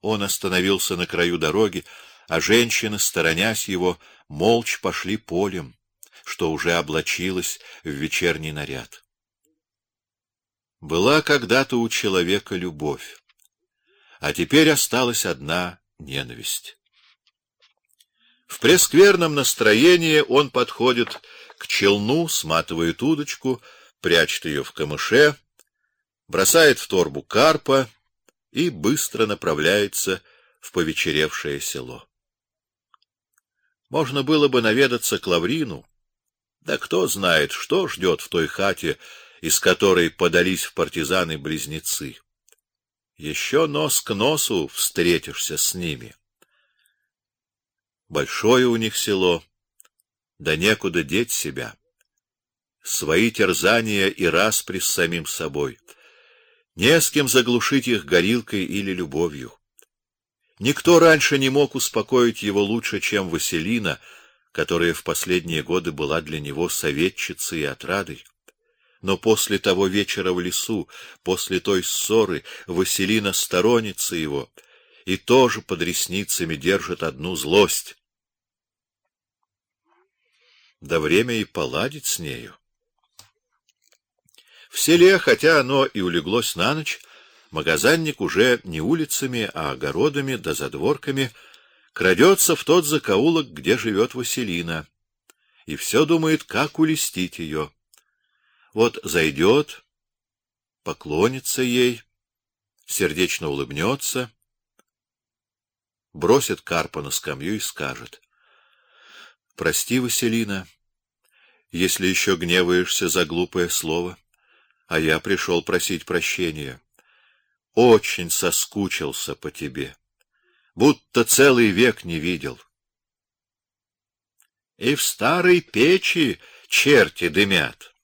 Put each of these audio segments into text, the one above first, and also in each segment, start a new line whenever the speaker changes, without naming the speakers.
Он остановился на краю дороги, а женщины, сторонясь его, молча пошли полем, что уже облачилось в вечерний наряд. Была когда-то у человека любовь, а теперь осталась одна ненависть. В прескверном настроении он подходит к челну, сматывает удочку, прячет ее в камыше, бросает в торбу карпа и быстро направляется в повечеревшее село. Можно было бы наведаться к Лаврину, да кто знает, что ждет в той хате, из которой подались в партизаны близнецы. Еще нос к носу встретишься с ними. Большое у них село, да некуда деть себя. Свои терзания и распри с самим собой. Не с кем заглушить их горилкой или любовью. Никто раньше не мог успокоить его лучше, чем Василина, которая в последние годы была для него советчицей и отрадой. Но после того вечера в лесу, после той ссоры, Василина сторонится его и тоже под ресницами держит одну злость. Да время и поладить с нею. В селе, хотя оно и улеглось на ночь, магазинник уже не улицами, а огородами да задворками крадется в тот закоулок, где живет Василина, и все думает, как улестить ее. Вот зайдет, поклонится ей, сердечно улыбнется, бросит карпа на скамью и скажет: "Прости, Василина, если еще гневаешься за глупое слово, а я пришел просить прощения. Очень соскучился по тебе, будто целый век не видел. И в старой печи черти дымят.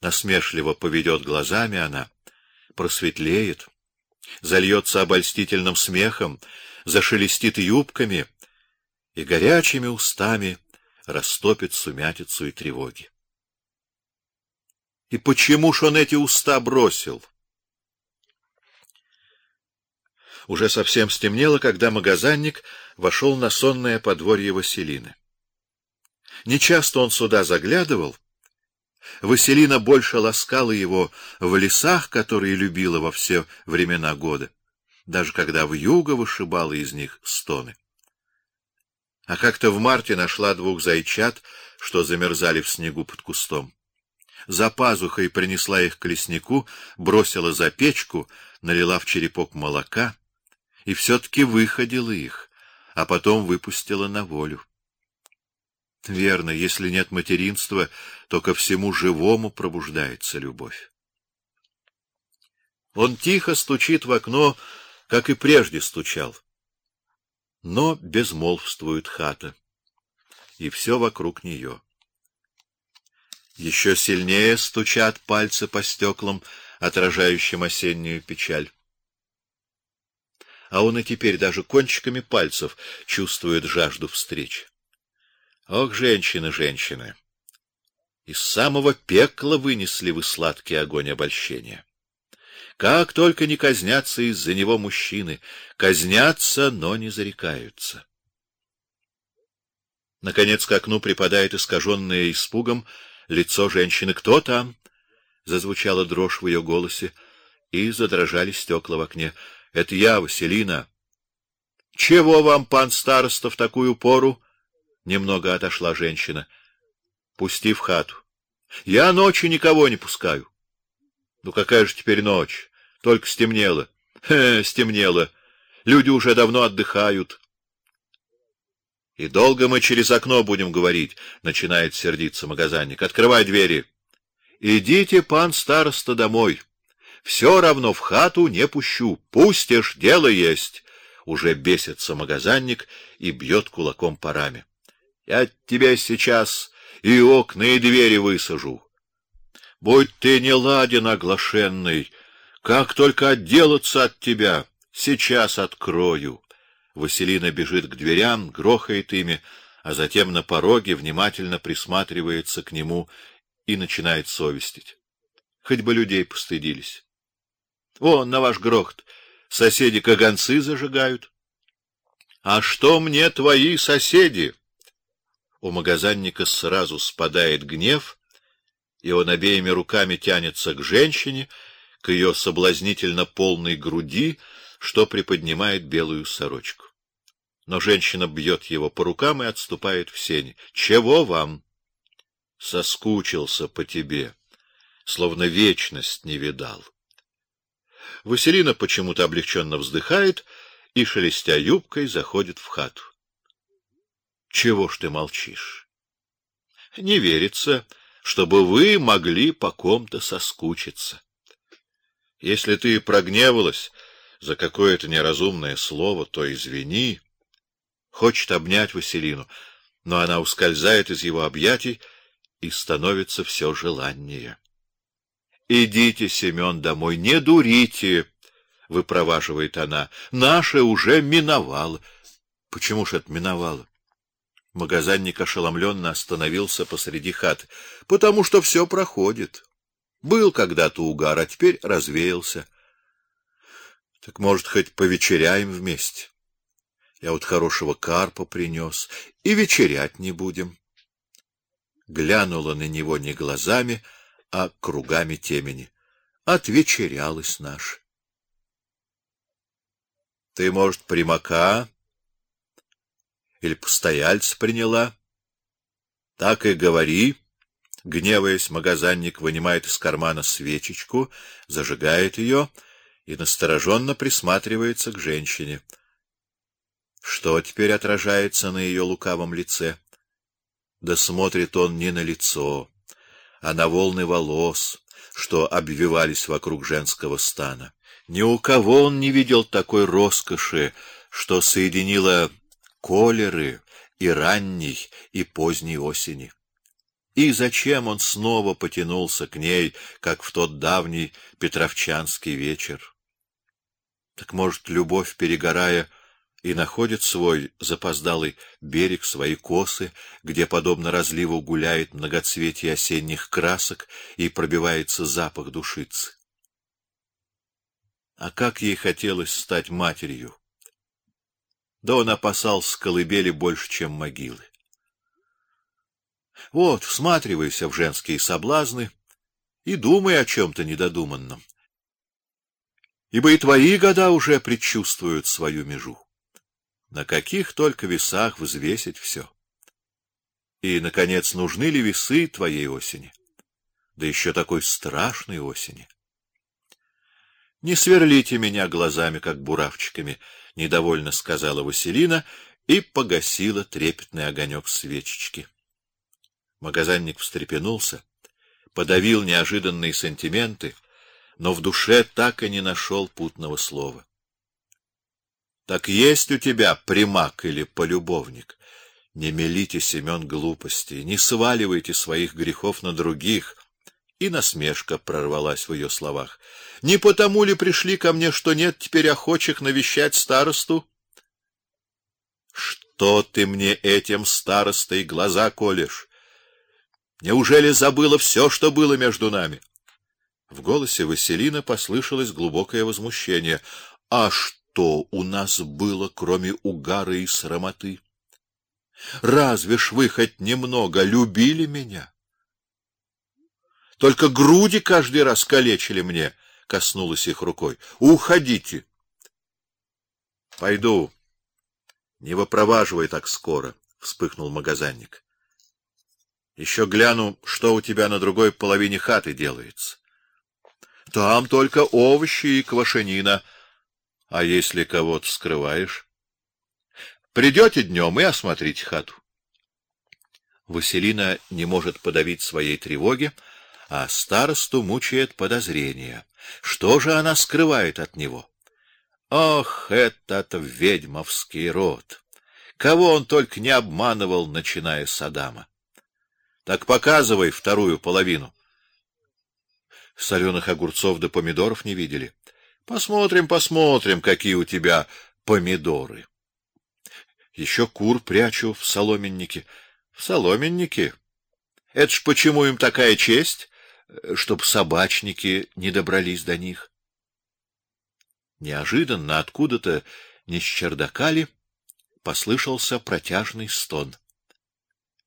Насмешливо поведет глазами она, просветлеет, зальется обольстительным смехом, зашелестит юбками и горячими устами растопит сумятицу и тревоги. И почему ж он эти уста бросил? Уже совсем стемнело, когда магазинник вошел на сонное подворье Василины. Нечасто он сюда заглядывал. Василина больше ласкала его в лесах, которые любила во все времена года, даже когда в юго вышибала из них стоны. А как-то в марте нашла двух зайчат, что замерзали в снегу под кустом. За пазухой принесла их к леснику, бросила за печку, налила в черепок молока и все-таки выходила их, а потом выпустила на волю. Верно, если нет материнства, то ко всему живому пробуждается любовь. Он тихо стучит в окно, как и прежде стучал. Но безмолвствует хата, и все вокруг нее. Еще сильнее стучат пальцы по стеклам, отражающим осеннюю печаль а он и теперь даже кончиками пальцев чувствует жажду встреч. Ох, женщины, женщины! Из самого пекла вынесли вы сладкий огонь обольщения. Как только не казнятся из-за него мужчины, казнятся, но не зарекаются. Наконец к окну припадает искаженное испугом лицо женщины. Кто там? Зазвучала дрожь в ее голосе, и задрожали стекла в окне. Это я, Василина. Чего вам, пан староста, в такую пору? Немного отошла женщина. Пусти в хату. Я ночью никого не пускаю. Ну какая же теперь ночь? Только стемнело. Хе, стемнело. Люди уже давно отдыхают. И долго мы через окно будем говорить, начинает сердиться магазинник. Открывай двери. Идите, пан староста, домой. Все равно в хату не пущу. Пустишь, дело есть. Уже бесится магазинник и бьет кулаком по раме. Я тебя сейчас и окна, и двери высажу. Будь ты не ладен, оглашенный, как только отделаться от тебя, сейчас открою. Василина бежит к дверям, грохает ими, а затем на пороге внимательно присматривается к нему и начинает совестить. Хоть бы людей постыдились. Вон на ваш грохот соседи каганцы зажигают. А что мне твои соседи? У магазинника сразу спадает гнев, и он обеими руками тянется к женщине, к ее соблазнительно полной груди, что приподнимает белую сорочку. Но женщина бьет его по рукам и отступает в сень. Чего вам? Соскучился по тебе, словно вечность не видал. Василина почему-то облегченно вздыхает и шелестя юбкой заходит в хату. Чего ж ты молчишь? Не верится, чтобы вы могли по ком-то соскучиться. Если ты прогневалась за какое-то неразумное слово, то извини. Хочет обнять Василину, но она ускользает из его объятий и становится все желаннее. Идите, Семен, домой, не дурите, выпроваживает она. Наше уже миновало. Почему ж это миновало? Магазинник ошеломленно остановился посреди хат, потому что все проходит. Был когда-то угар, а теперь развеялся. Так может хоть повечеряем вместе? Я вот хорошего карпа принес, и вечерять не будем. Глянула на него не глазами, а кругами темени. Отвечерялась наш. Ты, может, примака или постояльца приняла? Так и говори. Гневаясь, магазинник вынимает из кармана свечечку, зажигает ее и настороженно присматривается к женщине. Что теперь отражается на ее лукавом лице? Да смотрит он не на лицо, а на волны волос, что обвивались вокруг женского стана. Ни у кого он не видел такой роскоши, что соединила колеры и ранней, и поздней осени. И зачем он снова потянулся к ней, как в тот давний Петровчанский вечер? Так может, любовь перегорая и находит свой запоздалый берег, свои косы, где подобно разливу гуляет многоцветие осенних красок и пробивается запах душицы. А как ей хотелось стать матерью. Да он опасался колыбели больше, чем могилы. Вот, всматривайся в женские соблазны и думай о чем то недодуманном. Ибо и твои года уже предчувствуют свою межу. На каких только весах взвесить все. И наконец, нужны ли весы твоей осени? Да еще такой страшной осени. Не сверлите меня глазами, как буравчиками, недовольно сказала Василина и погасила трепетный огонек свечечки. Магазинник встрепенулся, подавил неожиданные сантименты, но в душе так и не нашел путного слова. Так есть у тебя примак или полюбовник? Не мелите, Семен, глупостей, не сваливайте своих грехов на других и насмешка прорвалась в ее словах. Не потому ли пришли ко мне, что нет теперь охочих навещать старосту? Что ты мне этим старостой глаза колешь? Неужели забыла все, что было между нами? В голосе Василины послышалось глубокое возмущение. А что у нас было, кроме угара и срамоты? Разве ж вы хоть немного любили меня? Только груди каждый раз калечили мне, коснулась их рукой. Уходите. Пойду. Не выпроваживай так скоро, вспыхнул магазинник. Еще гляну, что у тебя на другой половине хаты делается. Там только овощи и квашенина. А если кого-то скрываешь? Придете днем и осмотрите хату. Василина не может подавить своей тревоги, а старосту мучает подозрение. Что же она скрывает от него? Ох, этот ведьмовский род! Кого он только не обманывал, начиная с Адама. Так показывай вторую половину. Соленых огурцов да помидоров не видели. Посмотрим, посмотрим, какие у тебя помидоры. Еще кур прячу в соломеннике. В соломеннике? Это ж почему им такая честь? чтоб собачники не добрались до них. Неожиданно откуда-то, не с чердака ли, послышался протяжный стон.